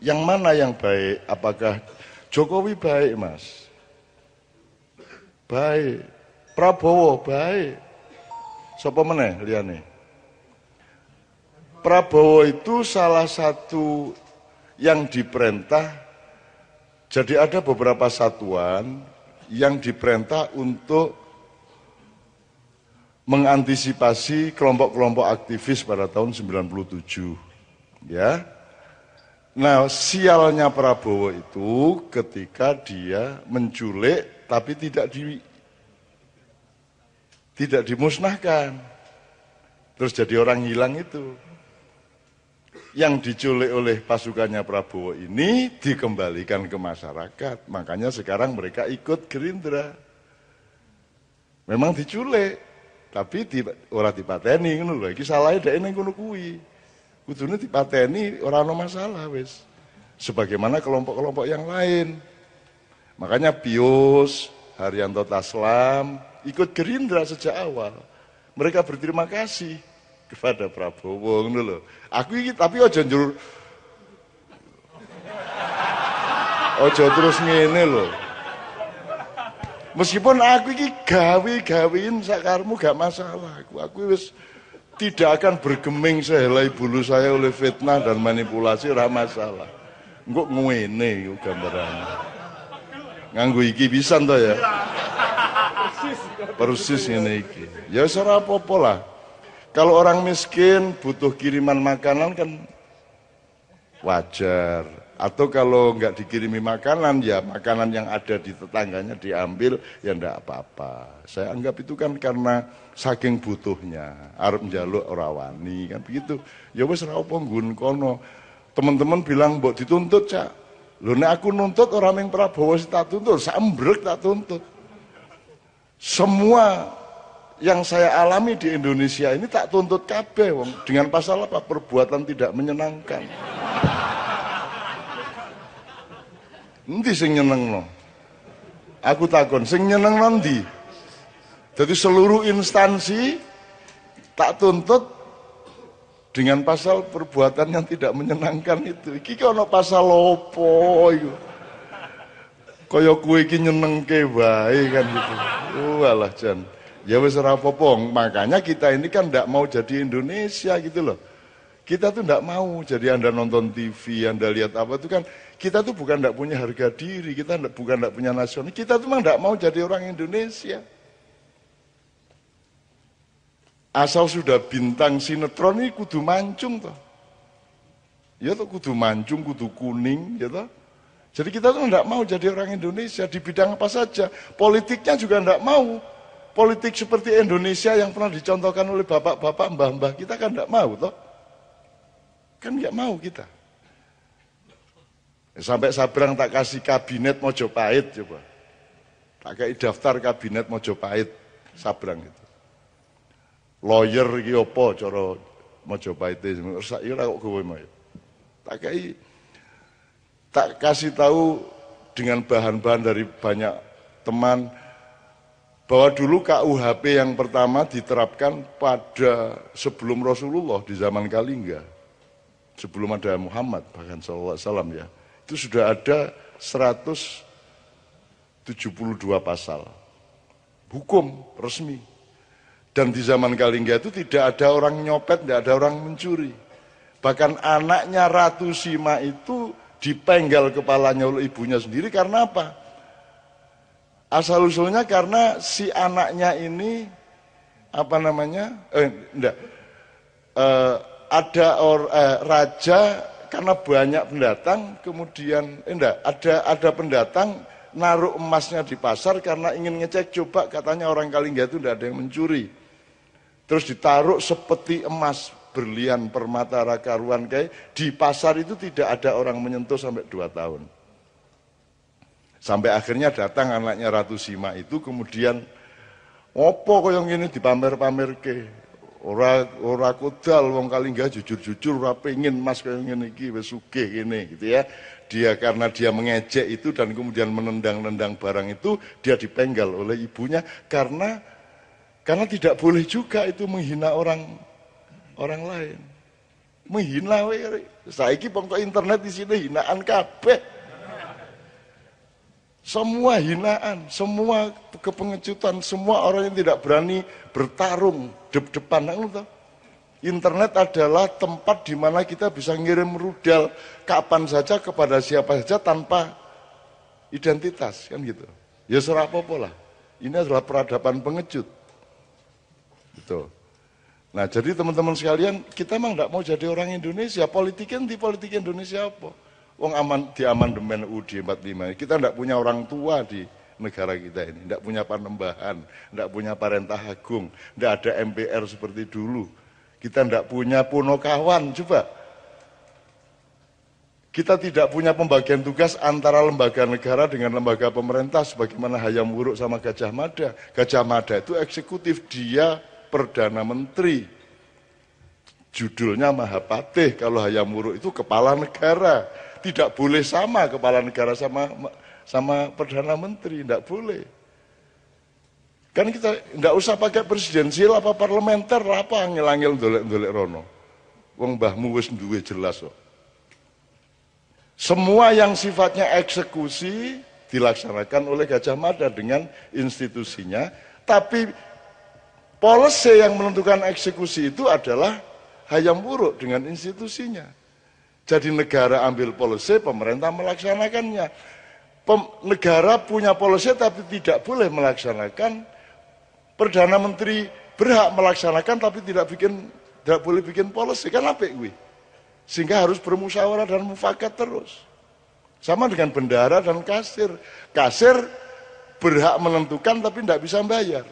Yang mana yang baik? Apakah Jokowi baik, Mas? Baik. Prabowo baik. Sopo meneh liyane? Prabowo itu salah satu yang diperintah jadi ada beberapa satuan yang diperintah untuk mengantisipasi kelompok-kelompok aktivis pada tahun 97. Ya. Nah, sialnya Prabowo itu ketika dia menculik tapi tidak di tidak dimusnahkan. Terus jadi orang hilang itu. Yang diculik oleh pasukannya Prabowo ini dikembalikan ke masyarakat. Makanya sekarang mereka ikut Gerindra. Memang diculik, tapi di, orang dipateni ngono lho. Salahe dhek ning kuwi. Kudune dipateni ora ana masalah wis. Sebagaimana kelompok-kelompok yang lain. Makanya Pius, Haryanto Taslam ikut Gerindra sejak awal. Mereka berterima kasih kepada Prabowo ngono lho. Aku iki tapi aja njur Ojo terus ngene lho. Meskipun aku ini gawe-gawein sakarmu gak masalah. Aku, aku wis tidak akan bergeming sehelai bulu saya oleh fitnah dan manipulasi ora masalah. Engko ngene iku gambarannya. Nganggo iki pisan to ya. Persis ngene iki. Ya ora apa-apa lah. Kalau orang miskin butuh kiriman makanan kan wajar. Atau kalau nggak dikirimi makanan, ya makanan yang ada di tetangganya diambil, ya enggak apa-apa. Saya anggap itu kan karena saking butuhnya. Arab jaluk orawani, kan begitu. Ya wes nggun kono. Teman-teman bilang, mbok dituntut, Cak. Nek aku nuntut orang yang Prabowo tak tuntut, sambrek tak tuntut. Semua yang saya alami di Indonesia ini tak tuntut kabeh wong dengan pasal apa perbuatan tidak menyenangkan. Nanti sing no. Aku takon, sing nyeneng nanti. Jadi seluruh instansi tak tuntut dengan pasal perbuatan yang tidak menyenangkan itu. Iki ono pasal opo iku. Kaya kue iki nyenengke wae kan gitu. Oh alah Jan. Ya wis ora apa Makanya kita ini kan ndak mau jadi Indonesia gitu loh. Kita tuh ndak mau jadi Anda nonton TV, Anda lihat apa itu kan kita tuh bukan tidak punya harga diri, kita bukan tidak punya nasional, kita tuh memang tidak mau jadi orang Indonesia. Asal sudah bintang sinetron ini kudu mancung toh. Ya tuh kudu mancung, kudu kuning, ya toh. Jadi kita tuh tidak mau jadi orang Indonesia di bidang apa saja. Politiknya juga tidak mau. Politik seperti Indonesia yang pernah dicontohkan oleh bapak-bapak, mbah-mbah kita kan tidak mau toh. Kan nggak mau kita. Sampai Sabrang tak kasih kabinet Mojopahit coba. Tak kasih daftar kabinet Mojopahit Sabrang itu. Lawyer iki apa cara Mojopahit itu. Saya kok gue mau. Tak kasih tak kasih tahu dengan bahan-bahan dari banyak teman bahwa dulu KUHP yang pertama diterapkan pada sebelum Rasulullah di zaman Kalingga sebelum ada Muhammad bahkan wasallam ya itu sudah ada 172 pasal. Hukum resmi. Dan di zaman Kalingga itu tidak ada orang nyopet, tidak ada orang mencuri. Bahkan anaknya Ratu Sima itu dipenggal kepalanya oleh ibunya sendiri karena apa? Asal usulnya karena si anaknya ini apa namanya? Eh, enggak. Eh, ada or, eh, raja karena banyak pendatang kemudian eh, enggak ada ada pendatang naruh emasnya di pasar karena ingin ngecek coba katanya orang Kalingga itu enggak ada yang mencuri. Terus ditaruh seperti emas berlian permata rakaruan kayak di pasar itu tidak ada orang menyentuh sampai dua tahun. Sampai akhirnya datang anaknya Ratu Sima itu kemudian opo yang ini dipamer-pamer ke Ora ora kodal wong Kalingga jujur-jujur ora pengin Mas kaya ngene iki wis sugih kene gitu ya. Dia karena dia mengejek itu dan kemudian menendang-nendang barang itu dia dipenggal oleh ibunya karena karena tidak boleh juga itu menghina orang orang lain. Menghina wae. Saiki pokok internet di sini hinaan kabeh. Semua hinaan, semua kepengecutan, semua orang yang tidak berani bertarung dep-depan. Internet adalah tempat di mana kita bisa ngirim rudal kapan saja kepada siapa saja tanpa identitas kan gitu. Ya serah apa lah. Ini adalah peradaban pengecut. Gitu. Nah jadi teman-teman sekalian kita emang tidak mau jadi orang Indonesia. Politiknya di politik Indonesia apa? Wong aman di amandemen UUD 45 kita tidak punya orang tua di negara kita ini, tidak punya panembahan, tidak punya parentah agung, tidak ada MPR seperti dulu kita tidak punya punokawan, coba. Kita tidak punya pembagian tugas antara lembaga negara dengan lembaga pemerintah sebagaimana Hayam Wuruk sama Gajah Mada. Gajah Mada itu eksekutif, dia Perdana Menteri. Judulnya Mahapatih, kalau Hayam Wuruk itu kepala negara. Tidak boleh sama kepala negara sama sama Perdana Menteri, tidak boleh. Kan kita nggak usah pakai presidensial apa parlementer apa angel-angel dolek-dolek rono. Wong mbahmu wis duwe jelas kok. Semua yang sifatnya eksekusi dilaksanakan oleh Gajah Mada dengan institusinya, tapi policy yang menentukan eksekusi itu adalah hayam buruk dengan institusinya. Jadi negara ambil policy, pemerintah melaksanakannya. Pem, negara punya policy tapi tidak boleh melaksanakan. Perdana Menteri berhak melaksanakan tapi tidak bikin tidak boleh bikin policy. Kan apa gue sehingga harus bermusyawarah dan mufakat terus. Sama dengan bendara dan kasir. Kasir berhak menentukan tapi tidak bisa bayar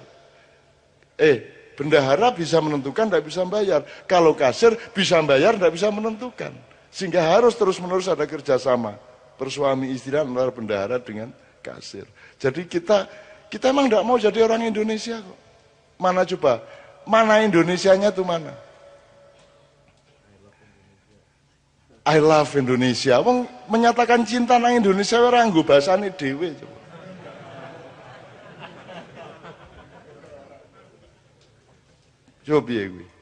eh bendahara bisa menentukan tidak bisa bayar kalau kasir bisa bayar tidak bisa menentukan sehingga harus terus menerus ada kerjasama persuami istri antara bendahara dengan kasir jadi kita kita emang tidak mau jadi orang Indonesia kok. Mana coba? Mana Indonesianya tuh mana? I love Indonesia. Wong menyatakan cinta nang Indonesia orang gue bahasane dhewe coba. Ya gue.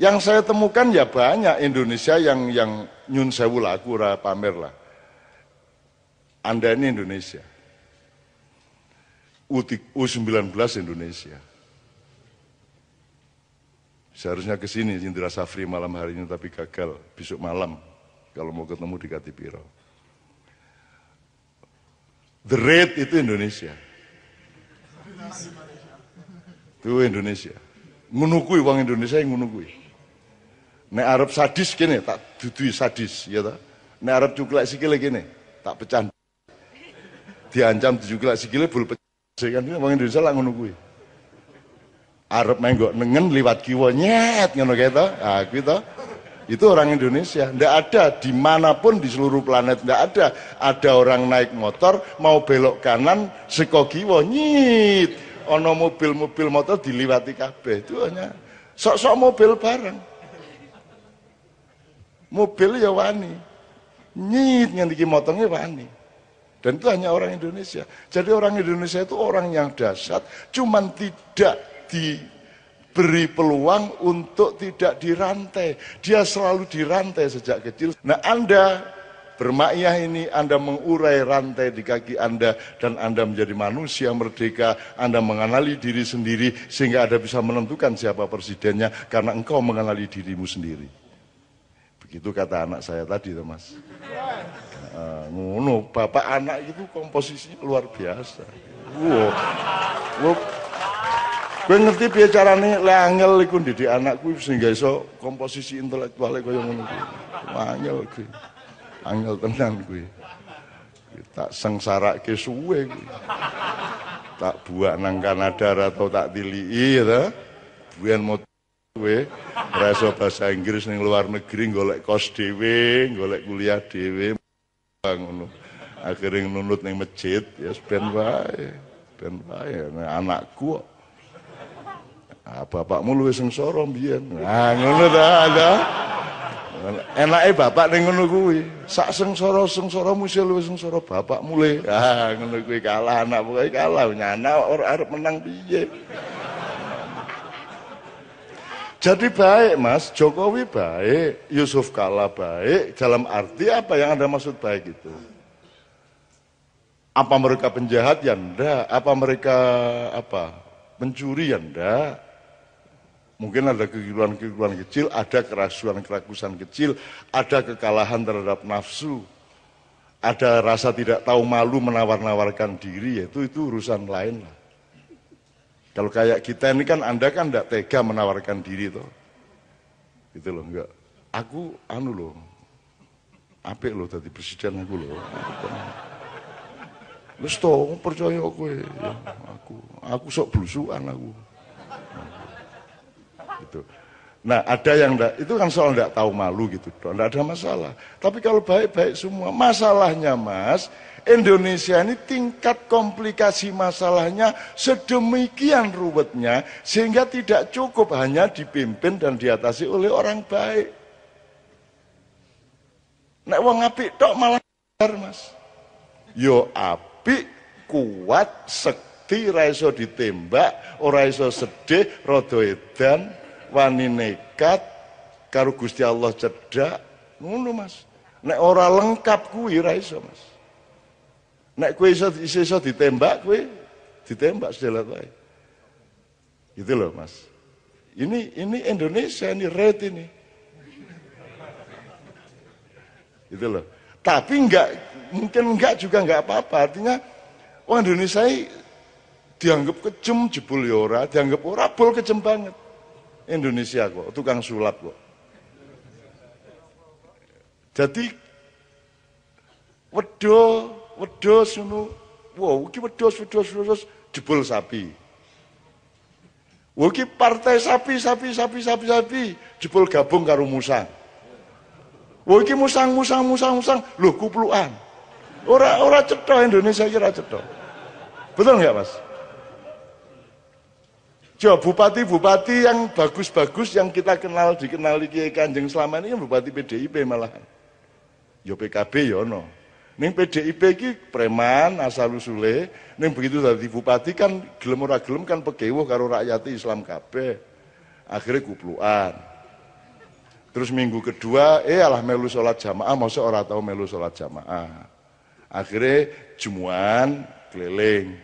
Yang saya temukan ya banyak Indonesia yang yang nyun sewu laku pamer lah. Anda ini Indonesia. U19 Indonesia. Seharusnya ke sini Indra Safri malam hari ini tapi gagal besok malam kalau mau ketemu di Katipiro. The Red itu Indonesia. Itu Indonesia. Menukui uang Indonesia yang menukui. Nek Arab sadis gini, tak dudui sadis, ya tak? Nek Arab cuklek sikile gini, tak pecah. Diancam cuklek sikile bul pecah. Kan wong Indonesia lah ngono kuwi. Arab menggok nengen liwat kiwa nyet ngono kae to. Ah. Itu orang Indonesia. Tidak ada di mana pun di seluruh planet. Tidak ada. Ada orang naik motor mau belok kanan seko kiwa nyit. Ono mobil-mobil motor diliwati kabeh. Itu hanya sok-sok mobil bareng. Mobil ya wani. Nyit nganti motornya wani. Dan itu hanya orang Indonesia. Jadi orang Indonesia itu orang yang dasar, cuman tidak diberi peluang untuk tidak dirantai. Dia selalu dirantai sejak kecil. Nah Anda bermakyah ini, Anda mengurai rantai di kaki Anda dan Anda menjadi manusia merdeka, Anda mengenali diri sendiri sehingga Anda bisa menentukan siapa presidennya karena engkau mengenali dirimu sendiri. Begitu kata anak saya tadi, Mas. Uh, ngono, bapak anak itu komposisinya luar biasa. Wow. wow. Gue ngerti piye carane le angel iku didik anakku sehingga iso komposisi intelektual kaya ngono kuwi. Angel kuwi. Angel tenan kuwi. Tak sengsarake suwe kuwi. Tak buat nang Kanada atau tak tilii ya Buan mau kowe rasa bahasa Inggris ning luar negeri golek kos dhewe, golek kuliah dhewe ngono. Akhirnya nunut ning masjid ya ben wae. Ben wae anakku kok. Ah, bapakmu luwih sengsara mbiyen. Nah, ngono ta, ada. Enake bapak ning ngono kuwi. Sak sengsara-sengsara mesti luwih sengsara bapakmu. Ah, ngono kuwi kalah anak pokoke kalah. Nyana ora arep menang piye. Jadi baik mas, Jokowi baik, Yusuf Kala baik, dalam arti apa yang Anda maksud baik itu? Apa mereka penjahat? Ya enggak. Apa mereka apa pencuri? Ya enggak. Mungkin ada kekeliruan-kekeliruan kecil, ada kerasuan-kerakusan kecil, ada kekalahan terhadap nafsu, ada rasa tidak tahu malu menawar-nawarkan diri, itu itu urusan lain lah. Kalau kayak kita ini kan Anda kan tidak tega menawarkan diri toh. Gitu loh, enggak. Aku anu loh. Apik loh tadi presiden aku loh. Wis to, percaya aku ya. Aku aku sok blusukan aku. Gitu. Nah ada yang enggak, itu kan soal enggak tahu malu gitu, enggak ada masalah. Tapi kalau baik-baik semua, masalahnya mas, Indonesia ini tingkat komplikasi masalahnya sedemikian ruwetnya, sehingga tidak cukup hanya dipimpin dan diatasi oleh orang baik. Nek wong apik tok malah mas. Yo apik, kuat, sekti, raiso ditembak, ora iso sedih, rada edan, wani nekat karo Gusti Allah cedak ngono Mas nek ora lengkap kuwi ora iso Mas nek kowe iso iso ditembak kowe ditembak sedelat wae gitu loh Mas. Ini ini Indonesia ini red ini. Gitu loh. Tapi enggak mungkin enggak juga enggak apa-apa. Artinya orang Indonesia dianggap kejem jebul ya ora dianggap ora bol kejem banget. Indonesia kok, tukang sulap kok. Jadi wedo, wedo sunu, wow, iki wedhus wedhus wedhus jebol sapi. Wah iki partai sapi sapi sapi sapi sapi jebol gabung karo musang. Wah iki musang musang musang musang, lho kuplukan. Ora ora cetha Indonesia iki ora cetha. Betul nggak Mas? Coba bupati-bupati yang bagus-bagus yang kita kenal dikenal di Kanjeng selama ini bupati PDIP malahan. Yo PKB yo no. Ning PDIP ki preman asal usule, ning begitu dari bupati kan gelem ora gelem kan pegewuh karo rakyat Islam kabeh. Akhirnya kupluan. Terus minggu kedua, eh alah melu sholat jamaah, masa orang tahu melu sholat jamaah. Akhirnya jumuan keliling.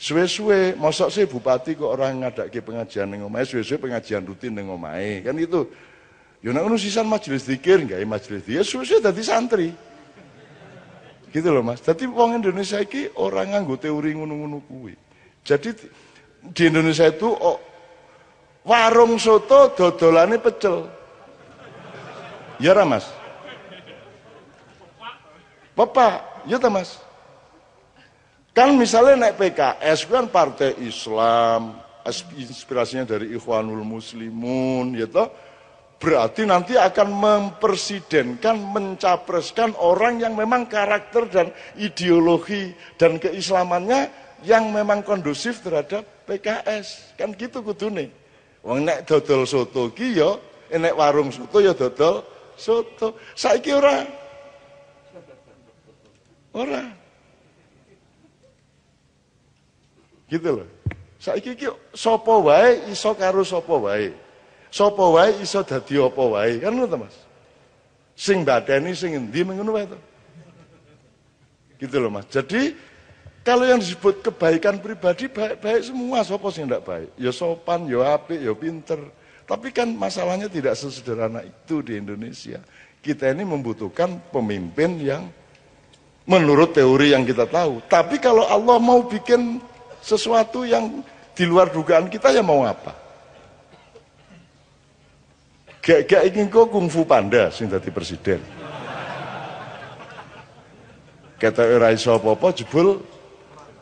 Suwe-suwe, mosok sih bupati kok orang ngadake pengajian ning omahe, suwe-suwe pengajian rutin ning omahe. Kan itu. Yo nek ngono sisan majelis zikir, gawe majelis zikir, suwe-suwe dadi santri. Gitu loh Mas. Jadi wong Indonesia iki orang nganggo teori ngono-ngono kuwi. Jadi di Indonesia itu oh, warung soto dodolane pecel. Ya ra Mas? Bapak, ya ta Mas? Kan misalnya naik PKS kan partai Islam, inspirasinya dari Ikhwanul Muslimun, ya toh. Berarti nanti akan mempersidenkan, mencapreskan orang yang memang karakter dan ideologi dan keislamannya yang memang kondusif terhadap PKS. Kan gitu kudune. Wong nek dodol soto ki ya, nek warung soto ya dodol soto. Saiki ora. Ora. Gitu loh. Saiki iki sapa wae iso karo sapa wae. Sapa wae iso dadi apa wae. Kan ngono Mas. Sing badani sing endi ngono wae. Gitu loh Mas. Jadi kalau yang disebut kebaikan pribadi baik-baik semua, sapa sing ndak baik? Ya sopan, ya apik, ya pinter. Tapi kan masalahnya tidak sesederhana itu di Indonesia. Kita ini membutuhkan pemimpin yang menurut teori yang kita tahu. Tapi kalau Allah mau bikin sesuatu yang di luar dugaan kita ya mau apa? Gak, gak ingin kok kungfu panda sing dadi presiden. Kata ora iso apa-apa jebul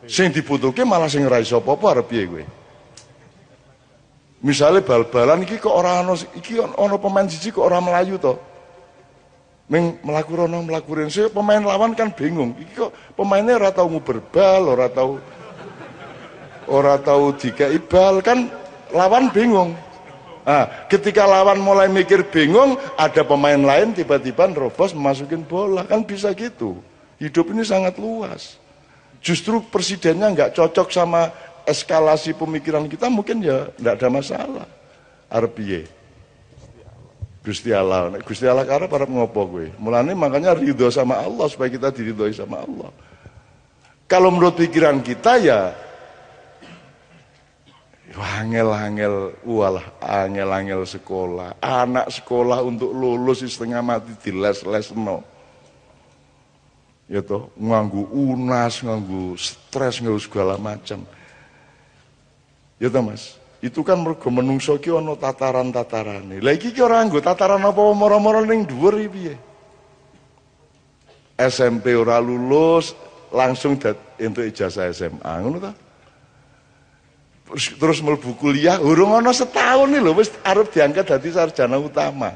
sing dibutuhke malah sing ora iso apa-apa arep piye kowe? Misalnya bal-balan iki kok ora ana iki ana pemain siji kok ora melayu to. Ming melaku rono melaku rene pemain lawan kan bingung. Iki kok pemainnya ora tau nguber bal, ora tau Orang tahu jika ibal kan lawan bingung. Nah, ketika lawan mulai mikir bingung, ada pemain lain tiba-tiba nerobos memasukin bola kan bisa gitu. Hidup ini sangat luas. Justru presidennya nggak cocok sama eskalasi pemikiran kita mungkin ya nggak ada masalah. Arbiye. Gusti Allah. Gusti Allah karena para ngopo gue. Mulane makanya ridho sama Allah supaya kita diridhoi sama Allah. Kalau menurut pikiran kita ya angel-angel walah angel-angel sekolah anak sekolah untuk lulus setengah mati di les-les no ya toh nganggu unas nganggu stres nganggu segala macam ya toh mas itu kan mergo menungso ki ana tataran-tatarane. Lah iki ki ora nggo tataran apa moro-moro ning dhuwur piye? SMP ora lulus langsung untuk ijazah SMA ngono ta? Terus, mlebu kuliah urung ana setahun nih lho wis arep diangkat dadi sarjana utama.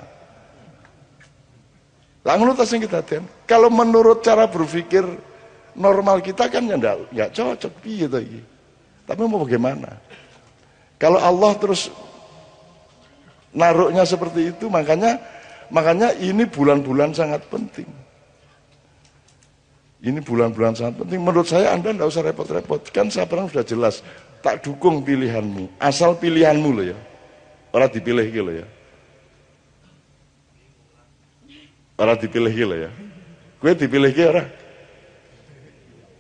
Lah ngono ta sing kedaden. Kalau menurut cara berpikir normal kita kan ya enggak, enggak cocok piye iki. Tapi mau bagaimana? Kalau Allah terus naruhnya seperti itu, makanya makanya ini bulan-bulan sangat penting. Ini bulan-bulan sangat penting. Menurut saya Anda tidak usah repot-repot. Kan saya pernah sudah jelas. Tak dukung pilihanmu. Asal pilihanmu loh ya. Orang dipilih gitu ya. Orang dipilih gitu ya. Gue dipilih gitu orang.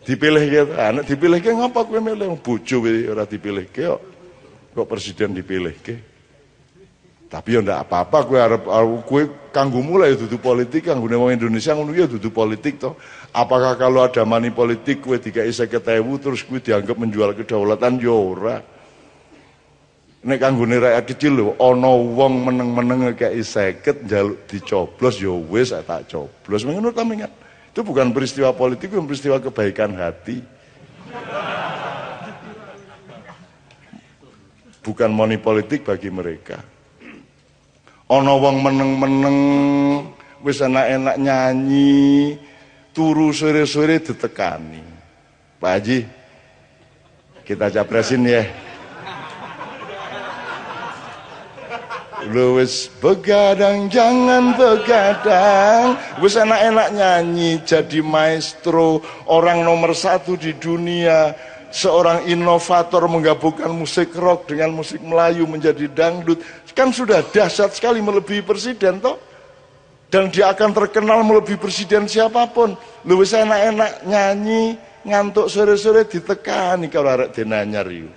Dipilih gitu. Anak dipilih gitu ngapa gue milih. Bucu orang dipilih gitu kok presiden dipilih ke tapi ya ndak apa-apa gue harap gue kanggo mulai duduk politik kanggo wong Indonesia ngono ya duduk politik toh apakah kalau ada money politik gue tiga isa ketewu terus gue dianggap menjual kedaulatan? Ya ora. Nek kanggo rakyat kecil lho ana wong meneng-meneng kayak seket jaluk dicoblos ya wis tak coblos. Menurut kamu ingat? Itu bukan peristiwa politik itu peristiwa kebaikan hati. Bukan money politik bagi mereka. Ono wong meneng-meneng wis enak-enak nyanyi, turu sore-sore ditekani. Pak Haji, kita capresin ya. Lu begadang jangan begadang. Wis enak-enak nyanyi jadi maestro. Orang nomor satu di dunia. Seorang inovator menggabungkan musik rock dengan musik Melayu menjadi dangdut. Kan sudah dahsyat sekali melebihi presiden toh dan dia akan terkenal melebihi presiden siapa pun. Bisa enak-enak nyanyi ngantuk sore-sore ditekani kalau arek denanyar yuk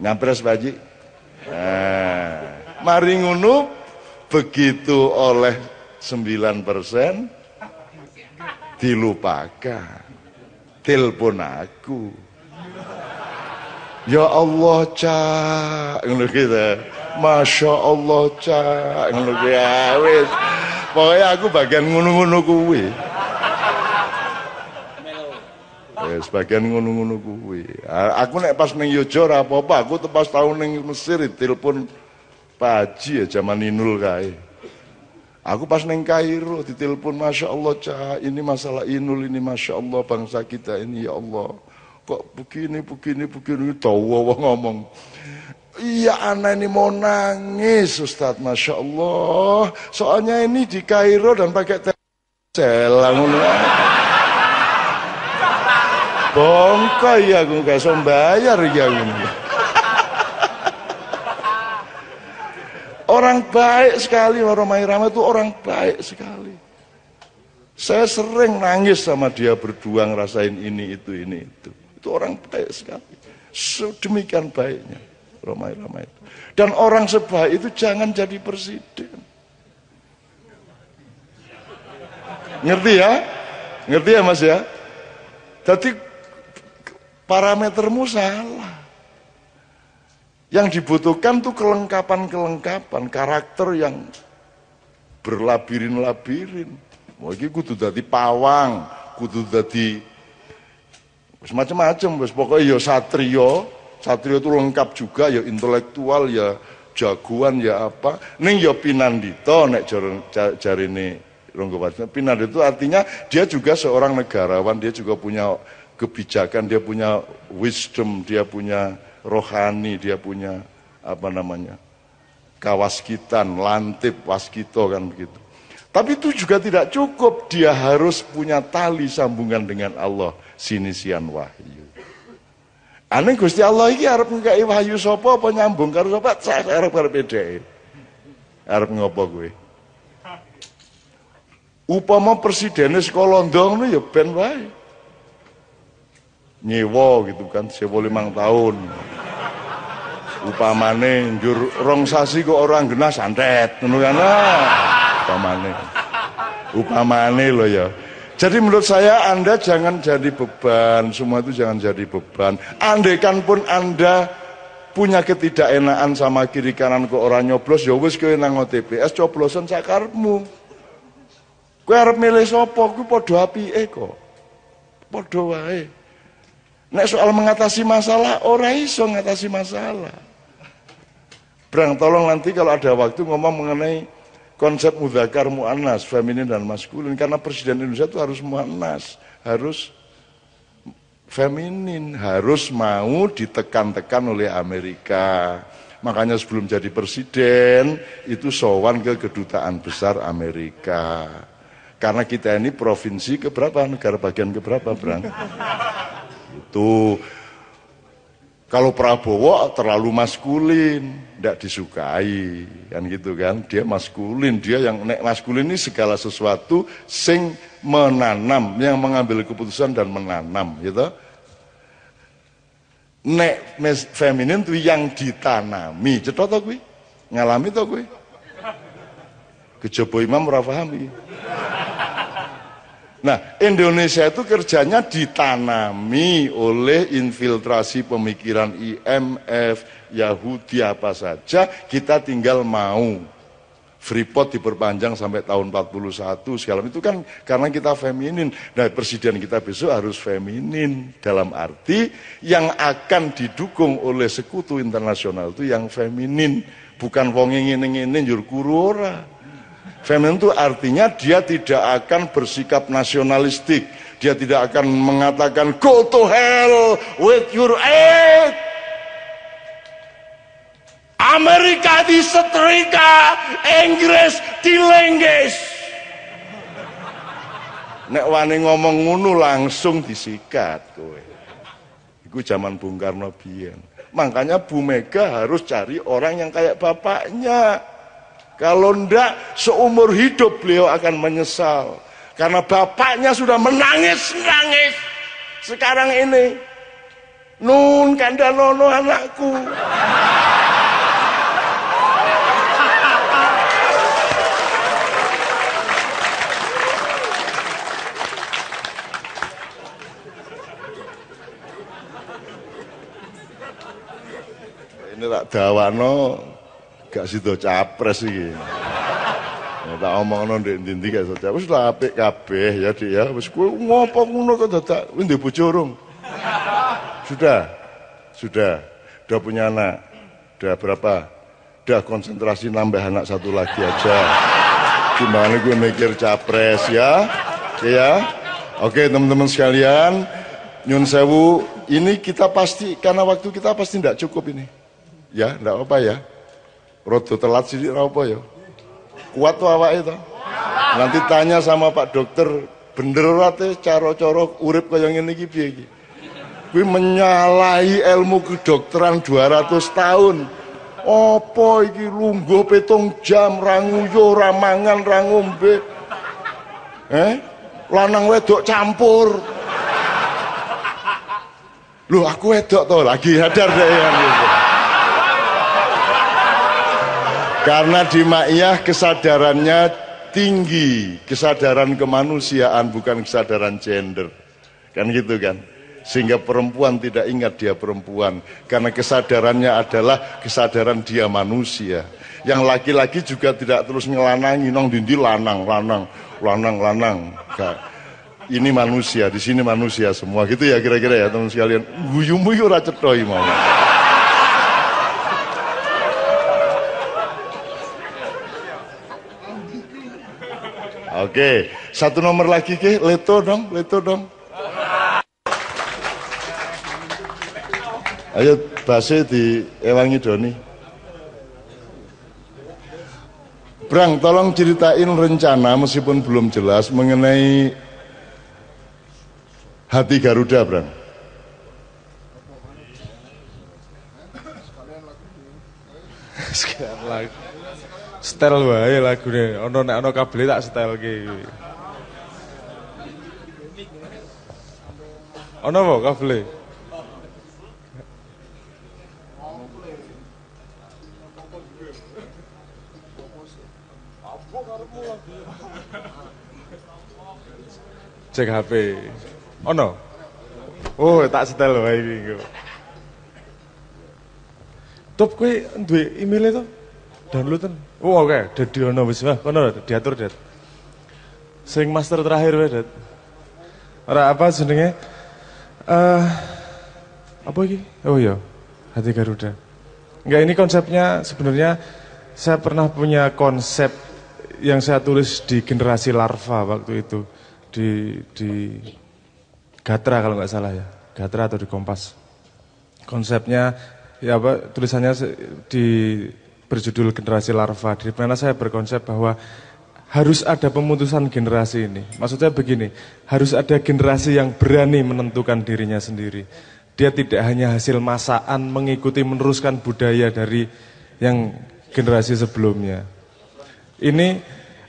ngampres baji? Nah, mari ngunu begitu oleh 9 persen dilupakan. Telepon aku. Ya Allah cak. Ngono gitu Masya Allah cak ngono ya wis pokoknya aku bagian ngono-ngono kuwi Wis bagian ngono-ngono kuwi. Aku nek pas ning Yojo ora apa-apa, aku tepas tau ning Mesir telepon Pak Haji ya zaman Inul kae. Aku pas neng Kairo ditelepon Masya Allah cah ini masalah inul ini Masya Allah bangsa kita ini ya Allah. Kok begini begini begini tahu ngomong. Iya anak ini mau nangis Ustadz Masya Allah. Soalnya ini di Kairo dan pakai telang. Bongkoi ya aku gak bayar ya. Orang baik sekali Romai Rama itu orang baik sekali. Saya sering nangis sama dia berdua ngerasain ini itu ini itu. Itu orang baik sekali. Sedemikian baiknya Romai Rama itu. Dan orang sebaik itu jangan jadi presiden. Ngerti ya? Ngerti ya mas ya? Jadi parametermu salah. Yang dibutuhkan tuh kelengkapan-kelengkapan, karakter yang berlabirin-labirin. Mau iki kudu dadi pawang, kudu dadi macam-macam wis pokoknya ya satrio, satrio itu lengkap juga ya intelektual ya jagoan ya apa. Ning ya pinandito nek jarine Ronggo Pinandito itu artinya dia juga seorang negarawan, dia juga punya kebijakan, dia punya wisdom, dia punya rohani, dia punya apa namanya kawaskitan, lantip, waskito kan begitu. Tapi itu juga tidak cukup, dia harus punya tali sambungan dengan Allah, sinisian wahyu. Aneh Gusti Allah iki arep ngkai wahyu sapa apa nyambung karo sapa? Saya arep arep bedheke. Arep ngopo kowe? Upama presidennya sekolah ndong ya ben wae. Nyewa gitu kan, sewa limang tahun. Upamane njur rong sasi kok orang genah santet, ngono kan. Upamane. Upamane lo ya. Jadi menurut saya Anda jangan jadi beban, semua itu jangan jadi beban. Andaikan pun Anda punya ketidakenaan sama kiri kanan ke orang nyoblos, ya wis kowe nang OTPS coblosan sakarepmu. Kowe arep milih sapa, kuwi padha apike kok. Padha wae. Nek soal mengatasi masalah, ora iso ngatasi masalah. Brang, tolong nanti kalau ada waktu ngomong mengenai konsep mudakar mu'anas, feminin dan maskulin. Karena Presiden Indonesia itu harus mu'anas, harus feminin, harus mau ditekan-tekan oleh Amerika. Makanya sebelum jadi presiden, itu sowan ke kedutaan besar Amerika. Karena kita ini provinsi keberapa, negara bagian keberapa, Brang? Itu kalau Prabowo terlalu maskulin, tidak disukai, kan gitu kan? Dia maskulin, dia yang nek maskulin ini segala sesuatu sing menanam, yang mengambil keputusan dan menanam, gitu. Nek feminin itu yang ditanami, cetok to kuwi? Ngalami to kuwi? Kejaba imam ora paham Nah, Indonesia itu kerjanya ditanami oleh infiltrasi pemikiran IMF, Yahudi apa saja, kita tinggal mau. Freeport diperpanjang sampai tahun 41 segala itu kan karena kita feminin. Nah, presiden kita besok harus feminin dalam arti yang akan didukung oleh sekutu internasional itu yang feminin, bukan wong ngene-ngene njur kurora. Feminin itu artinya dia tidak akan bersikap nasionalistik. Dia tidak akan mengatakan go to hell with your aid. Amerika disetrika, Inggris dilengges. Nek wani ngomong ngono langsung disikat kowe. Iku zaman Bung Karno biyen. Makanya Bu Mega harus cari orang yang kayak bapaknya. Kalau ndak seumur hidup beliau akan menyesal. Karena bapaknya sudah menangis-nangis. Sekarang ini. Nun kandanono anakku. Ini tak dawano gak sido capres iki. Ya, tak omongno ndek ndi gak sido capres lah apik kabeh ya Dik ya. Wis kowe ngopo ngono kok dadak ndek Sudah. Sudah. Udah punya anak. Udah berapa? Udah konsentrasi nambah anak satu lagi aja. Gimana gue mikir capres ya? Ya. Oke teman-teman sekalian, nyun sewu, ini kita pasti karena waktu kita pasti tidak cukup ini. Ya, tidak apa ya. Rodo telat sih apa ya? Kuat tuh awak itu. Nanti tanya sama Pak Dokter, bener rate cara-cara urip kaya ngene iki piye? Kuwi menyalahi ilmu kedokteran 200 tahun. Apa iki lungguh petong jam ranguyo ramangan rangombe. Eh? Lanang wedok campur. Loh aku wedok tuh lagi hadar deh yang gitu. Karena di Ma'iyah kesadarannya tinggi, kesadaran kemanusiaan bukan kesadaran gender. Kan gitu kan? Sehingga perempuan tidak ingat dia perempuan karena kesadarannya adalah kesadaran dia manusia. Yang laki-laki juga tidak terus ngelanangi nong dindi lanang, lanang, lanang, lanang. Ini manusia, di sini manusia semua gitu ya kira-kira ya teman sekalian. Guyu-guyu ora cetoi mau. Oke, satu nomor lagi ke Leto dong, Leto dong. Ayo basi di Ewangi Doni. Brang, tolong ceritain rencana meskipun belum jelas mengenai hati Garuda, Brang. Sekian lagi. Setel wae lagune. Ono nek ono kabel tak setelke. Ono apa kabel? Cek HP. Ono. Oh, tak setel wae iki. Top kowe duwe email itu? Download Oh oke, okay. dadi ono wis wah kono diatur dat. Sing master terakhir wae. Ora apa jenenge? Eh uh, apa iki? Oh iya, hati Garuda. Enggak ini konsepnya sebenarnya saya pernah punya konsep yang saya tulis di generasi larva waktu itu di di Gatra kalau nggak salah ya, Gatra atau di Kompas. Konsepnya ya apa tulisannya di berjudul generasi larva di mana saya berkonsep bahwa harus ada pemutusan generasi ini. Maksudnya begini, harus ada generasi yang berani menentukan dirinya sendiri. Dia tidak hanya hasil masaan mengikuti meneruskan budaya dari yang generasi sebelumnya. Ini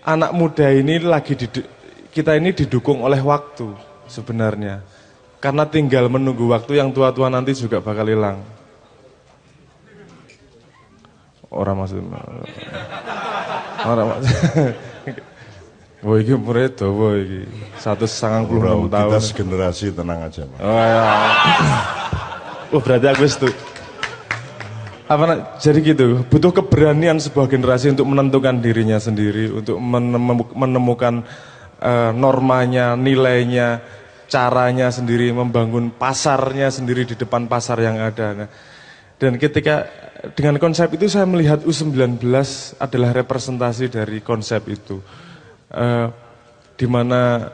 anak muda ini lagi kita ini didukung oleh waktu sebenarnya. Karena tinggal menunggu waktu yang tua-tua nanti juga bakal hilang. Orang maksud Orang maksud Wah ini umurnya dawa ini enam tahun. Kita segenerasi tenang aja Mas. Oh ya Oh berarti aku itu apa jadi gitu. Butuh keberanian sebuah generasi untuk menentukan dirinya sendiri untuk menemukan uh, normanya nilainya caranya sendiri membangun pasarnya sendiri di depan pasar yang ada. Nah, dan ketika dengan konsep itu saya melihat U19 adalah representasi dari konsep itu. Uh, di mana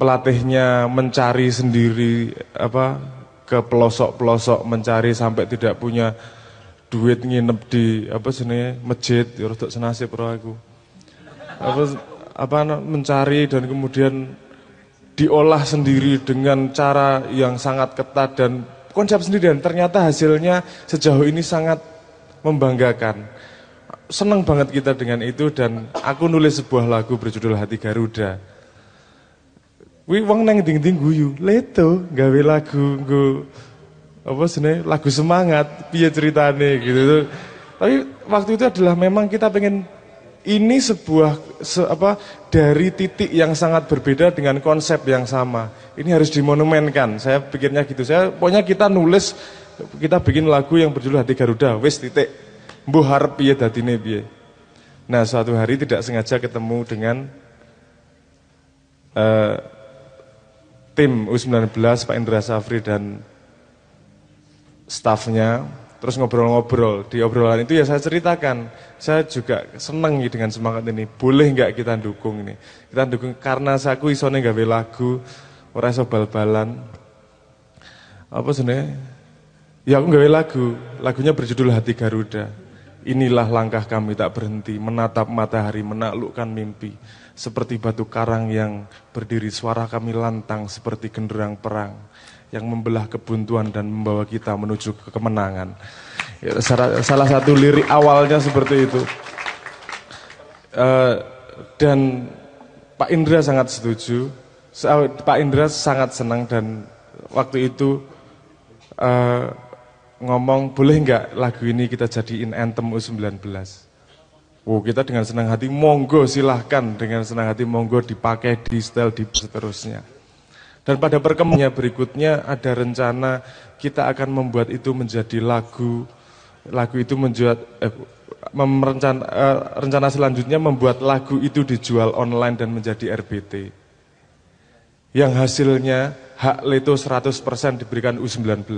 pelatihnya mencari sendiri apa ke pelosok-pelosok mencari sampai tidak punya duit nginep di apa sini masjid ya senasib aku. Apa apa mencari dan kemudian diolah sendiri dengan cara yang sangat ketat dan konsep sendiri dan ternyata hasilnya sejauh ini sangat membanggakan. Senang banget kita dengan itu dan aku nulis sebuah lagu berjudul Hati Garuda. Wi wong nang ding-ding guyu, leto gawe lagu nggo apa sini lagu semangat, piye ceritane gitu. Tapi waktu itu adalah memang kita pengen ini sebuah se, apa dari titik yang sangat berbeda dengan konsep yang sama. Ini harus dimonumenkan. Saya pikirnya gitu. Saya pokoknya kita nulis kita bikin lagu yang berjudul Hati Garuda, wes titik. Mbuh harap piye dadine piye. Nah, suatu hari tidak sengaja ketemu dengan uh, tim U19 Pak Indra Safri dan stafnya terus ngobrol-ngobrol. Di obrolan itu ya saya ceritakan, saya juga seneng dengan semangat ini. Boleh nggak kita dukung ini? Kita dukung karena saya aku isone gawe lagu, ora iso bal-balan. Apa sebenarnya? Ya aku gawe lagu, lagunya berjudul Hati Garuda. Inilah langkah kami tak berhenti, menatap matahari, menaklukkan mimpi. Seperti batu karang yang berdiri, suara kami lantang seperti genderang perang yang membelah kebuntuan dan membawa kita menuju ke kemenangan. Ya, salah satu lirik awalnya seperti itu. Uh, dan Pak Indra sangat setuju. Pak Indra sangat senang dan waktu itu uh, ngomong boleh nggak lagu ini kita jadiin anthem U19. Wow, kita dengan senang hati monggo silahkan dengan senang hati monggo dipakai di style di seterusnya. Dan pada perkembangannya berikutnya ada rencana kita akan membuat itu menjadi lagu. Lagu itu menjual eh, merencana, eh, rencana selanjutnya membuat lagu itu dijual online dan menjadi RBT. Yang hasilnya hak Leto 100% diberikan U19.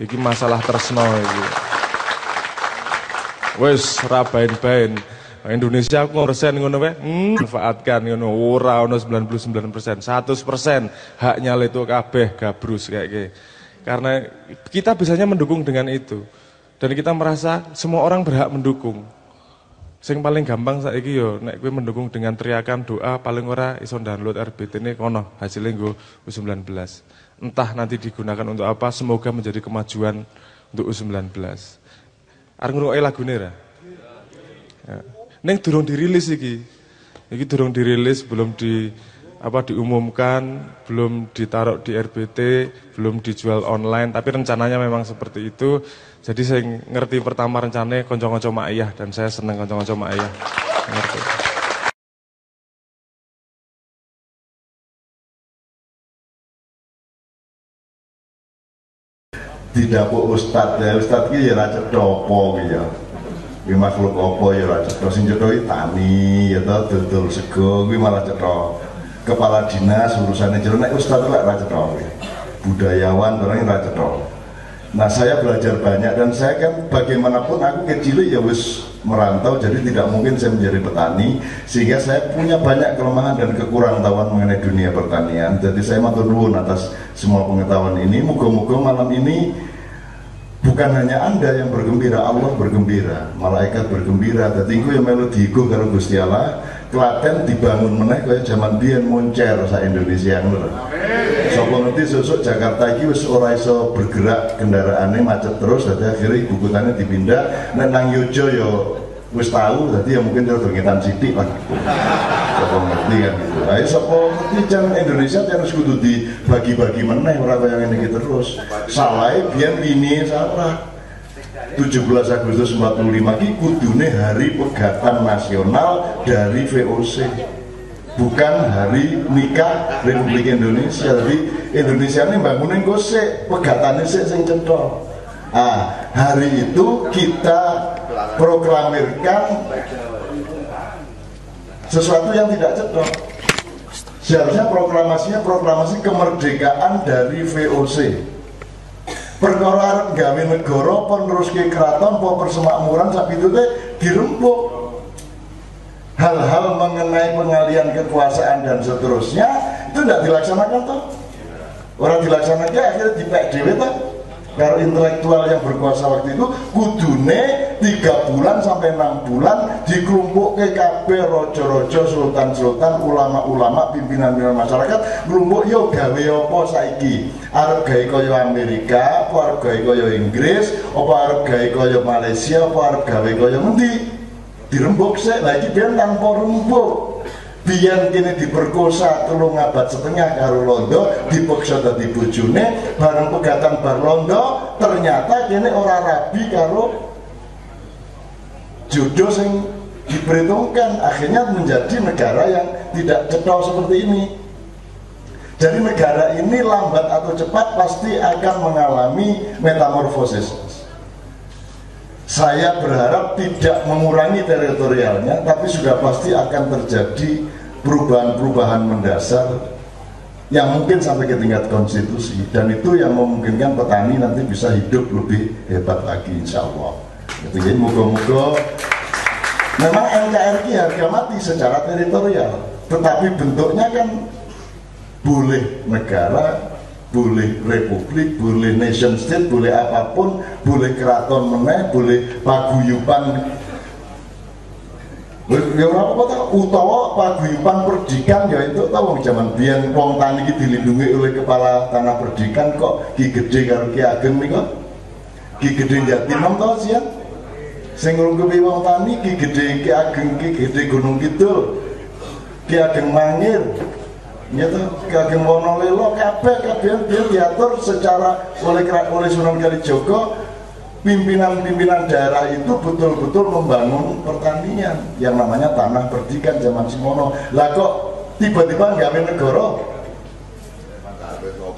Ini masalah tersno ini. Wes rabain-bain. Indonesia aku persen ngono wae, hmm, manfaatkan ngono ora ono 99 persen, 100 persen haknya itu kabeh gabrus kayak gitu. Karena kita bisanya mendukung dengan itu. Dan kita merasa semua orang berhak mendukung. Sing paling gampang saiki yo nek kowe mendukung dengan teriakan doa paling ora iso download RBT ini kono hasilnya nggo U19. Entah nanti digunakan untuk apa, semoga menjadi kemajuan untuk U19. Arep ngrungokke lagune ra? Ya. Neng durung dirilis iki. Iki durung dirilis, belum di apa diumumkan, belum ditaruh di RBT, belum dijual online, tapi rencananya memang seperti itu. Jadi saya ngerti pertama rencananya konco-konco ayah dan saya seneng konco-konco ayah. Ngerti. tidak bu ustad ya ustad ki ya raja dopo gitu ya Kuwi makhluk apa ya ora cetha? Sing tani ya to dodol sego kuwi malah cetha. Kepala dinas urusane jero nek ustaz lek ora cetha budayawan orang ora cetha. Nah saya belajar banyak dan saya kan bagaimanapun aku kecil ya wis merantau jadi tidak mungkin saya menjadi petani sehingga saya punya banyak kelemahan dan kekurang tahuan mengenai dunia pertanian. Jadi saya matur nuwun atas semua pengetahuan ini. Moga-moga malam ini bukan hanya anda yang bergembira Allah bergembira malaikat bergembira. Tinggu yang melodi karo Gusti Allah Klaten dibangun meneh kaya zaman biyen moncer sa Indonesia ngono Sapa ngerti sesuk Jakarta iki wis ora iso bergerak kendaraannya macet terus dadi akhirnya ibu kotanya dipindah nek nang Yojo ya wis tahu dadi ya mungkin terus ngetan sithik lah. Sapa ngerti kan gitu. Ayo sapa ngerti jangan Indonesia jangan kudu dibagi-bagi meneh ora kaya ngene iki terus. Salah biyen ini salah. 17 Agustus 45 ini kudune hari pegatan nasional dari VOC bukan hari nikah Republik Indonesia. Jadi Indonesia ini bangunin gosek pegatannya sih sing cedol ah hari itu kita proklamirkan sesuatu yang tidak cedol seharusnya proklamasinya proklamasi kemerdekaan dari VOC perkara gawe negara peneruske keraton apa persemakmuran sapi itu teh dirempuk. Hal-hal mengenai pengalian kekuasaan dan seterusnya itu tidak dilaksanakan toh? Orang dilaksanakan akhirnya di PDW toh kalau intelektual yang berkuasa waktu itu kudune tiga bulan sampai enam bulan dikelompok ke KB rojo-rojo sultan-sultan ulama-ulama pimpinan-pimpinan masyarakat kelompok yo gawe apa saiki? Arep gawe kaya Amerika apa arep gawe Inggris apa arep gawe kaya Malaysia apa arep gawe kaya ngendi? Dirembuk sih lagi biar tanpa rembuk biar kini diperkosa telung abad setengah karo londo dipaksa dadi bojone bareng pegatan bar londo ternyata kini orang rabi karo jodoh sing diperhitungkan. Akhirnya menjadi negara yang tidak cetol seperti ini. Jadi negara ini lambat atau cepat pasti akan mengalami metamorfosis. Saya berharap tidak mengurangi teritorialnya tapi sudah pasti akan terjadi perubahan-perubahan mendasar yang mungkin sampai ke tingkat konstitusi. Dan itu yang memungkinkan petani nanti bisa hidup lebih hebat lagi insya Allah. Gitu. jadi moga-moga memang NKRI harga mati secara teritorial. Tetapi bentuknya kan boleh negara boleh republik, boleh nation state, boleh apa pun, boleh keraton meneh, boleh paguyuban Ya apa ta utawa paguyuban perdikan ya itu tahu zaman biyen wong tani iki dilindungi oleh kepala tanah perdikan kok Ki Gede karo Ki Ageng niku. Ki Gede Jatinam to sih Sing ngrungkepi wong tani Ki Gede Ki Ageng Ki Gede Gunung Kidul. Ki Ageng Mangir, gitu kagem Wonolelo kabeh kabeh dia diatur secara oleh oleh Sunan Kalijogo pimpinan-pimpinan daerah itu betul-betul membangun pertanian yang namanya tanah perdikan zaman Simono lah kok tiba-tiba gawe negara?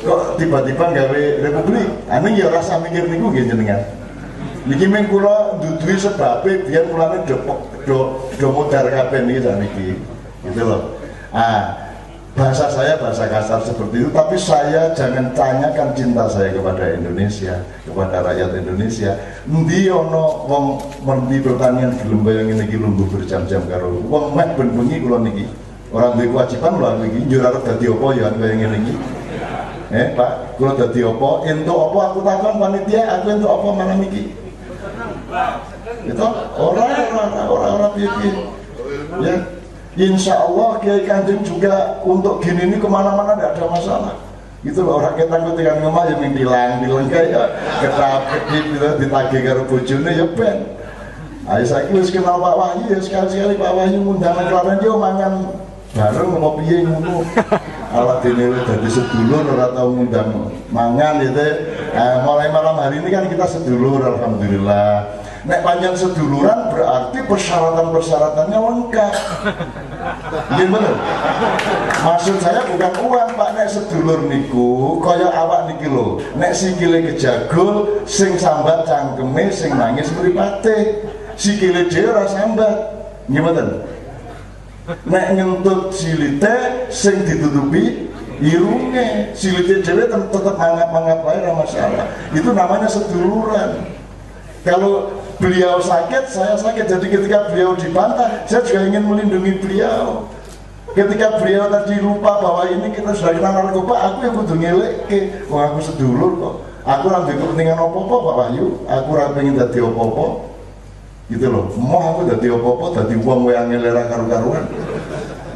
Kok tiba-tiba gawe republik? Ane ya rasa mikir niku nggih jenengan. Niki mung kula duduhi sebabe biyen mulane do do do modar kabeh niki saniki gitu loh. Ah bahasa saya bahasa kasar seperti itu tapi saya jangan tanyakan cinta saya kepada Indonesia kepada rakyat Indonesia ndi ono wong merdi pertanian gelem kaya ngene iki lungguh berjam-jam karo wong mek ben bengi niki ora duwe kewajiban lho iki njur dadi apa ya kaya ngene iki eh Pak kula dadi apa entuk apa aku takon panitia aku entuk apa malam iki itu orang orang orang orang piye ya Insya Allah Kiai Kanjeng juga untuk gini ini ke mana-mana tidak ada masalah itu orang kita ketika ngomong yang bilang bilang kayak ketap kedip gitu ditagih karo bojone ya ben Ayo saya wis kenal Pak Wahyu ya sekali-sekali Pak Wahyu ngundang kelaran dia mangan bareng mau piye ngono. Ala dene dadi sedulur ora tau ngundang mangan gitu. Eh, mulai malam hari ini kan kita sedulur alhamdulillah. Nek panjang seduluran berarti persyaratan-persyaratannya lengkap. Iya bener. Maksud saya bukan uang Pak nek sedulur niku kaya awak niki lho. Nek sikile kejagul sing sambat cangkeme sing nangis mripate. Sikile dhewe ora sambat. Nggih mboten? Nek ngentut silite sing ditutupi irunge silite dhewe tetep mangap-mangap wae ora masalah. Itu namanya seduluran. Kalau beliau sakit, saya sakit. Jadi ketika beliau dibantah, saya juga ingin melindungi beliau. Ketika beliau tadi lupa bahwa ini kita sudah kena narkoba, aku yang kudu ngeleke. Wah aku sedulur kok. Aku ora kepentingan opo-opo Pak Wahyu. Aku ora pengen dadi opo-opo. Gitu loh. Mau aku dadi opo-opo, dadi wong yang ngelera karu-karuan.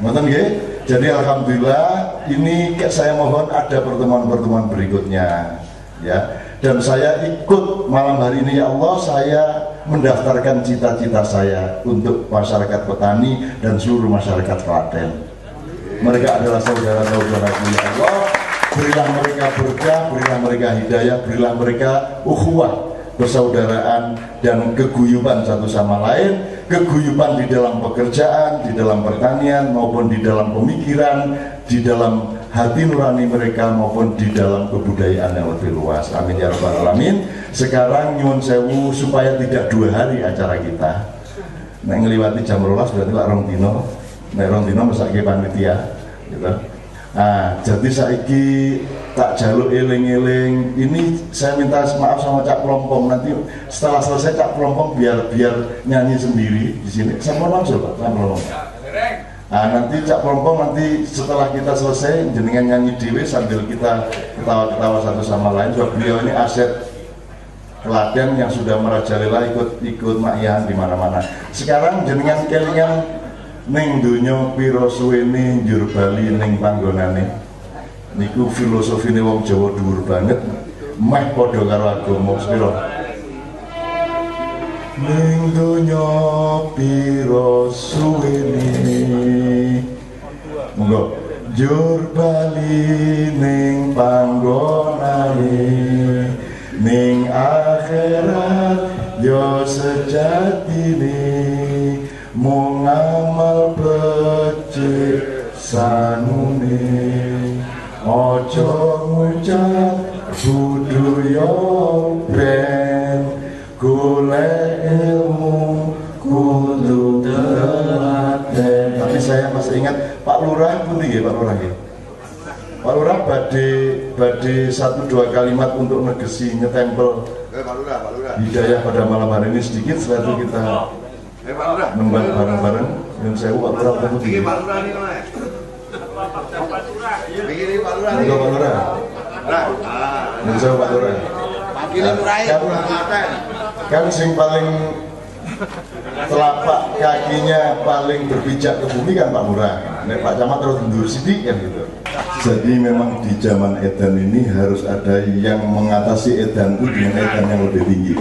Ngoten nggih? Jadi alhamdulillah ini saya mohon ada pertemuan-pertemuan berikutnya ya dan saya ikut malam hari ini ya Allah saya mendaftarkan cita-cita saya untuk masyarakat petani dan seluruh masyarakat Klaten. Mereka adalah saudara-saudara ya Allah. Berilah mereka berkah, berilah mereka hidayah, berilah mereka ukhuwah persaudaraan dan keguyuban satu sama lain. Keguyuban di dalam pekerjaan, di dalam pertanian maupun di dalam pemikiran, di dalam hati nurani mereka maupun di dalam kebudayaan yang lebih luas. Amin ya rabbal alamin. Sekarang nyuwun sewu supaya tidak dua hari acara kita. Nek ngliwati jam rolas berarti lah rong dino. Nek rong dino mesake panitia gitu. Nah, jadi saiki tak jaluk eling-eling. Ini saya minta maaf sama Cak Pelompong. Nanti setelah selesai Cak Pelompong biar biar nyanyi sendiri di sini. Sama langsung Pak, Cak Pelompong. Nah, nanti Cak Pelompong nanti setelah kita selesai jenengan nyanyi dewe sambil kita ketawa-ketawa satu sama lain. Sebab beliau ini aset Klaten yang sudah merajalela ikut ikut makyan di mana-mana. Sekarang jenengan kelingan ning donya pira suwene njur bali ning panggonane. Niku filosofine wong Jawa dhuwur banget. Meh padha karo agama sepira. Ning donya pira suwene. Monggo. Jur bali ning panggonane ning akhirat yo sejatine. Mung amal becik sanune. Ojo ngucap budaya masih ingat Pak Lurah pun ya Pak Lurah ya Pak Lurah badai badai satu dua kalimat untuk negesi nyetempel Eh, Pak Lurah, Pak Lurah. hidayah pada malam hari ini sedikit setelah kita Eh, Pak Lurah. bareng-bareng dan saya Pak Lurah pun Pak Lurah nih, Mas. Iki nih Pak Lurah. Monggo Pak Lurah Nah, ah. Pak Lurah Pagi ini murai, Kan- kan sing paling telapak kakinya paling berpijak ke bumi kan Pak Lurah Nek Pak Camat terus mundur sidik kan gitu. Jadi memang di zaman edan ini harus ada yang mengatasi edan itu dengan edan yang lebih tinggi.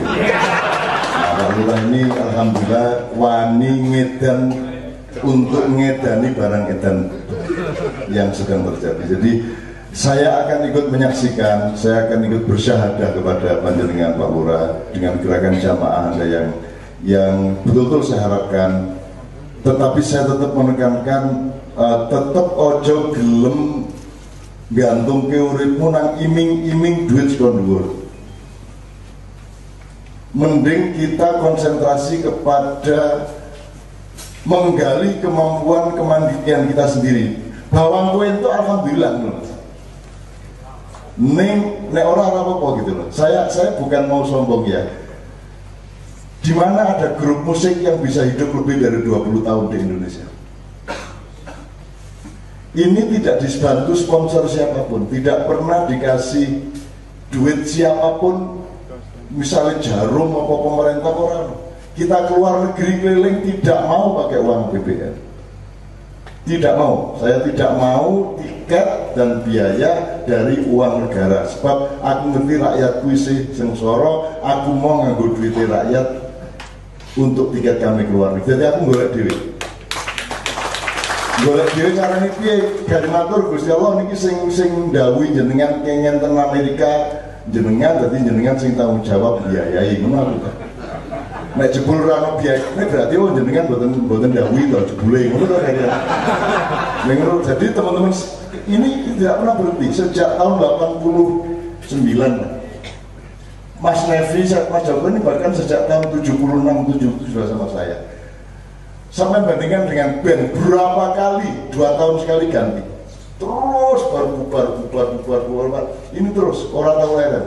Lurah ini Alhamdulillah wani ngedan untuk ngedani barang edan yang sedang terjadi. Jadi saya akan ikut menyaksikan, saya akan ikut bersyahadah kepada panjenengan Pak Lurah dengan gerakan jamaah Anda yang yang betul-betul saya harapkan. Tetapi saya tetap menekankan eh, tetap ojo gelem gantung ke uripmu nang iming-iming duit sekon dhuwur. Mending kita konsentrasi kepada menggali kemampuan kemandirian kita sendiri. Bawang kue itu alhamdulillah saya. Neng, nek orang apa gitu loh. Saya saya bukan mau sombong ya. Di mana ada grup musik yang bisa hidup lebih dari 20 tahun di Indonesia. Ini tidak dibantu sponsor siapa pun, tidak pernah dikasih duit siapa pun, misalnya jarum apa pemerintah orang. Kita keluar negeri keliling tidak mau pakai uang BBM. Tidak mau, saya tidak mau tiket dan biaya dari uang negara. Sebab aku ngerti rakyatku sih sengsoro, aku mau nganggo duit rakyat untuk tiket kami keluar negeri. Jadi aku golek dhewe. Golek dhewe carane piye? Gari matur Gusti Allah niki sing sing dawuhi jenengan kenging ten Amerika jenengan dadi jenengan sing tanggung jawab biayai ngono aku. Nek jebul ora ono biaya, ini berarti oh jenengan mboten mboten dawuhi to jebule ngono to ngono jadi teman-teman ini tidak pernah berhenti sejak tahun 89 Mas Nevi, Mas Joko ini bahkan sejak tahun 76 77 sudah sama saya. Sampai bandingkan dengan band berapa kali dua tahun sekali ganti. Terus baru bubar, bubar, bubar, bubar, bubar. Ini terus orang tahu leran.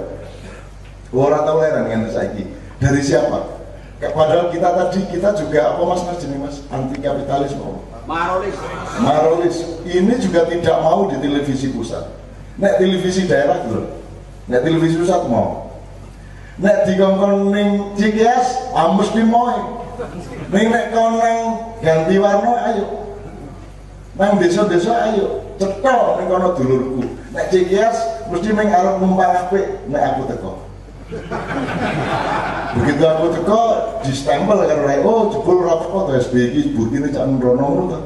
Orang tahu leran dengan saiki. Dari siapa? Padahal kita tadi kita juga apa mas mas ini mas anti kapitalisme. Marolis. Marolis ini juga tidak mau di televisi pusat. Nek televisi daerah dulu. Nek televisi pusat mau. Nek dikongkon ning CKS, ah mesti mau. Ning nek kon ganti warna ayo. Nang desa-desa ayo. Cetok ning kono dulurku. Nek CKS mesti ning arep numpang apik nek aku teko. Begitu aku teko di stempel karo rek, oh jebul ora apa to SBY iki bukine cak Nrono ngono.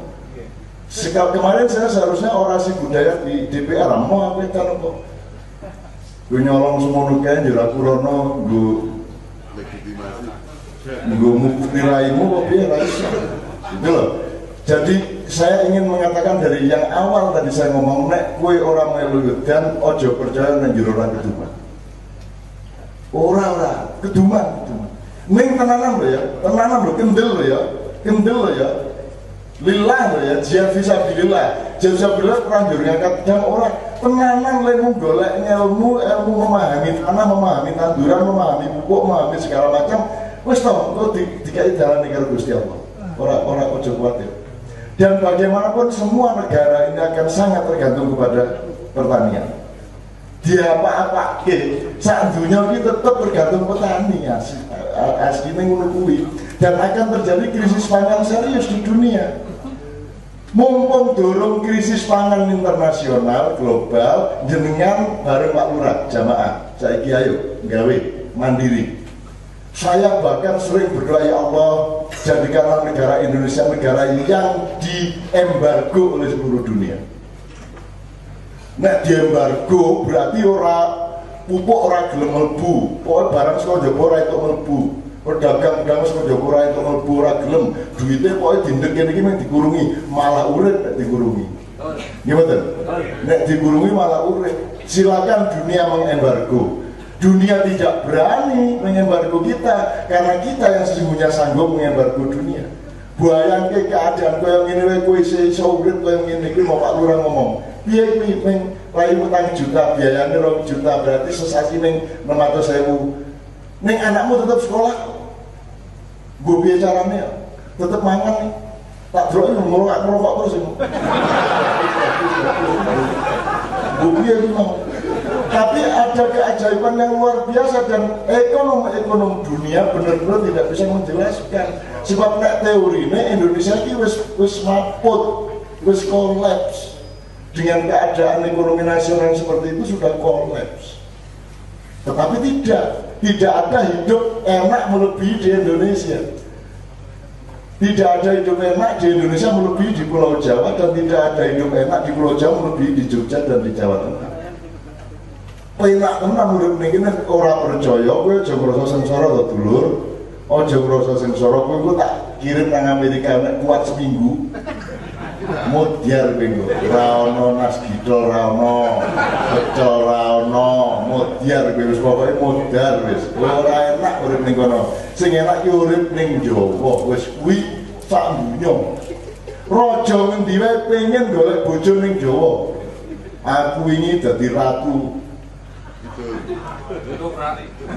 Sekal kemarin saya seharusnya orasi budaya di DPR, mau apa kan kok gue nyolong semua nukain jadi aku rono gue gue mukti raimu kok biar raisa itu loh. Jadi saya ingin mengatakan dari yang awal tadi saya ngomong nek kue orang melu dan ojo percaya dan jero ora keduman. Ora ora. Keduman keduman. Ning tenanan lho ya tenanan lho kendel lho ya kendel lho ya lillah ya jihad fisabilillah jihad fisabilillah perang juru ngangkat dan orang tenanan lemu golek ilmu ilmu memahami tanah memahami tanduran memahami pupuk memahami segala macam. Wis to engko di, dikai jalan karo Gusti Allah. Ora ora ojo kuwatir dan bagaimanapun semua negara ini akan sangat tergantung kepada pertanian. Dia apa-apa saat dunia ini tetap bergantung petani asli aslinya ngono kuwi dan akan terjadi krisis pangan serius di dunia. Mumpung dorong krisis pangan internasional global jenengan bareng Pak Lurah jamaah. Saya ayo gawe mandiri. Saya bahkan sering berdoa ya Allah jadikanlah negara Indonesia negara yang diembargo oleh seluruh dunia. Nek diembargo berarti ora pupuk ora gelem mlebu. Pokoknya barang saka njaba ora itu mlebu pedagang njaba ora itu ora gelem. Duitnya pokoknya dindek iki mung dikurungi malah urip nek dikurungi. Gimana nek dikurungi malah urip. Silakan dunia mengembargo. Dunia tidak berani mengembargo kita karena kita yang sesungguhnya sanggup mengembargo dunia. Bayang ke keadaan kau yang ini kau isi iso kau yang ini mau Pak Lurah ngomong piye kuwi ning rai utang juta biayane rong juta berarti sesasi ning 600.000 ning anakmu tetap sekolah. Gue piye carane? Ya tetap mangan nih. Tak drok ini ngerokok ngerokok terus ini. Gue mau? Tapi ada keajaiban yang luar biasa dan ekonom-ekonom dunia benar-benar tidak bisa menjelaskan. Sebab nek teori ini Indonesia ini wis wis maput wis kolaps. Dengan keadaan ekonomi nasional seperti itu sudah kolaps. Tetapi tidak, tidak ada hidup enak melebihi di Indonesia. Tidak ada hidup enak di Indonesia melebihi di Pulau Jawa dan tidak ada hidup enak di Pulau Jawa melebihi di Jogja dan di Jawa Tengah. Penak tenan urip niki nek ora percaya kowe aja ngrasa sengsara to dulur. Aja ngrasa sengsara kowe tak kirim nang Amerika nek kuat seminggu mudyar bingung raono nas gidol raono pecel raono mudyar wis pokoke mudar wis. Ora enak urip ning kono. Sing enak ki urip ning Jawa. Wis kuwi sak dunya raja ngendi wae pengen golek bojo ning Jawa. Aku ini dadi ratu.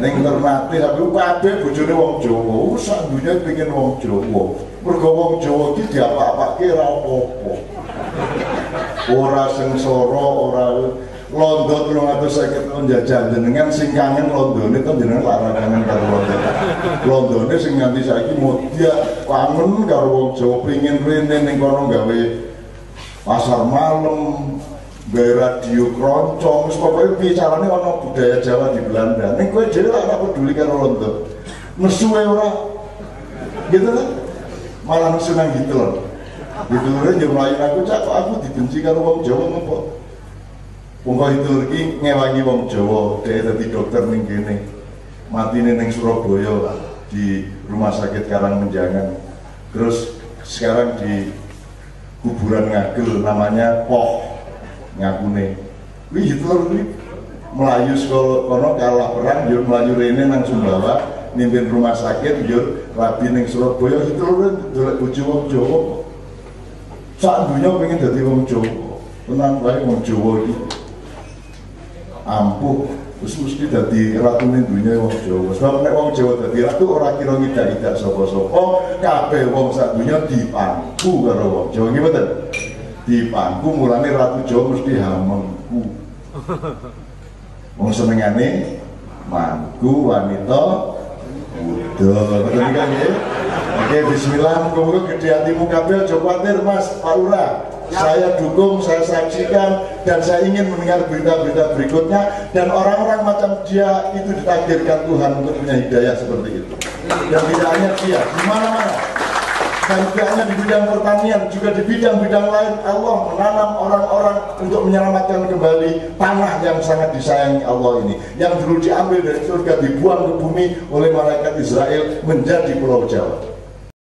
Ning Ternate tapi kabeh bojone wong Jawa. Sak dunya pengen wong Jawa mergo wong Jawa iki diapa-apake ora apa-apa. Ora sengsara, ora Londo 350 tahun jajah jenengan sing kangen Londone to jenengan lara kangen karo Londo. Londone sing nganti saiki modya kangen karo wong Jawa pengin rene ning kono gawe pasar malam, gawe radio keroncong, wis pokoke piye carane ana budaya Jawa di Belanda. Ning kowe dhewe ora peduli karo Londo. Nesuwe ora gitu kan malah senang Hitler Hitler yang melayu aku cak aku dibenci karo wong Jawa ngopo Wong kok Hitler ki ngewangi wong Jawa dia dadi dokter ning kene. Matine ning Surabaya di rumah sakit Karangmenjangan. Terus sekarang di kuburan ngagel namanya Poh ngakune. Wih Hitler kuwi melayu sekolah kono kalah perang yo melayu rene nang Sumbawa mimpin rumah sakit yo rabi ning Surabaya. Hitler kuwi dolek bojo wong Jawa. Sak dunya pengen dadi wong Jawa. Tenang wae wong Jawa iki. Ampuh. Terus mesti dadi ratu ning dunya wong Jawa. Sebab nek wong Jawa dadi ratu ora kira ngidak-idak sapa-sapa. Kabeh wong sak dunya dipangku karo wong Jawa. Nggih mboten? Dipangku mulane ratu Jawa mesti hamengku. Wong senengane mangku wanita muda betul kan ya. Oke bismillah muka-muka gede hatimu. Kabel aja khawatir mas Pak Lurah. Saya dukung, saya saksikan dan saya ingin mendengar berita-berita berikutnya. Dan orang-orang macam dia itu ditakdirkan Tuhan untuk punya hidayah seperti itu. Dan tidak hanya dia, di mana-mana dan hanya di bidang pertanian, juga di bidang-bidang lain. Allah menanam orang-orang untuk menyelamatkan kembali tanah yang sangat disayangi Allah ini. Yang dulu diambil dari surga dibuang ke bumi oleh malaikat Israel menjadi pulau Jawa